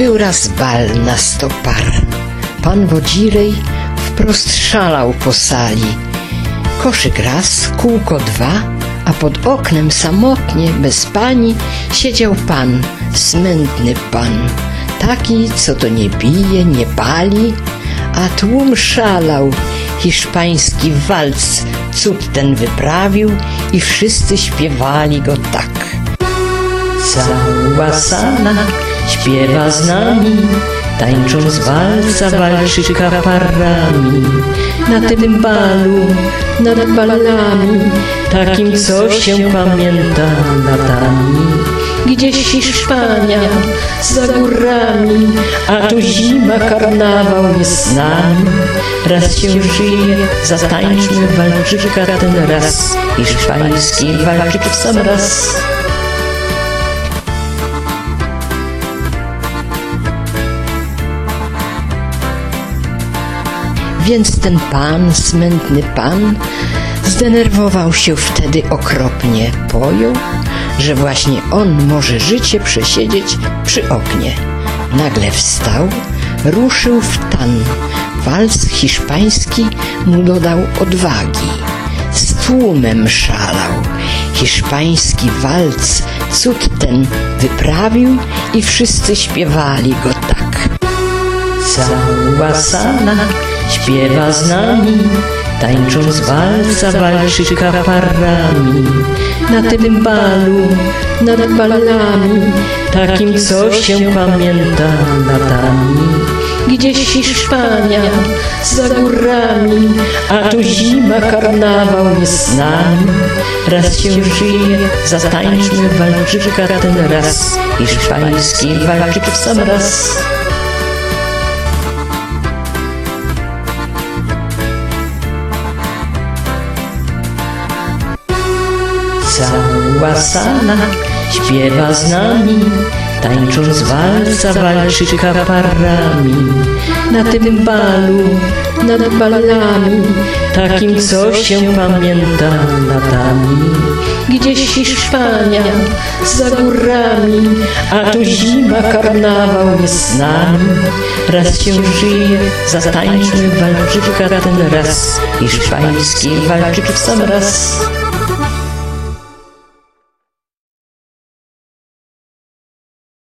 Był raz bal na sto par. Pan Wodzirej wprost szalał po sali. Koszyk raz, kółko dwa, a pod oknem samotnie, bez pani, siedział pan, smętny pan. Taki, co to nie pije, nie pali, a tłum szalał. Hiszpański walc cud ten wyprawił i wszyscy śpiewali go tak. Cała sala śpiewa z nami, tańcząc walca walczy kaparami. Na tym balu, nad balami, takim co się pamięta latami. Gdzieś Hiszpania, za górami, a tu zima, karnawał jest z nami. Raz się żyje, zatańczmy walczyka ten raz, hiszpański walczyk w sam raz. Więc ten pan, smętny pan, zdenerwował się wtedy okropnie. Pojął, że właśnie on może życie przesiedzieć przy oknie. Nagle wstał, ruszył w tan. Walc hiszpański mu dodał odwagi. Z tłumem szalał. Hiszpański walc cud ten wyprawił i wszyscy śpiewali go tak. Cała śpiewa z nami, tańcząc walca walczy kaparami. Na tym balu, nad balami, takim co się pamięta latami. Gdzieś Hiszpania, za górami, a tu zima, karnawał jest z nami. Raz się żyje, zatańczmy walczyka ten raz, hiszpański walczyk w sam raz. Cała sala śpiewa z nami, tańcząc walca walczy kaparami. Na tym balu, nad balami, takim co się pamięta latami. Gdzieś Hiszpania, za górami, a tu zima, karnawał jest z nami. Raz się żyje, zatańczmy walczyka ten raz, hiszpański walczyk w sam raz.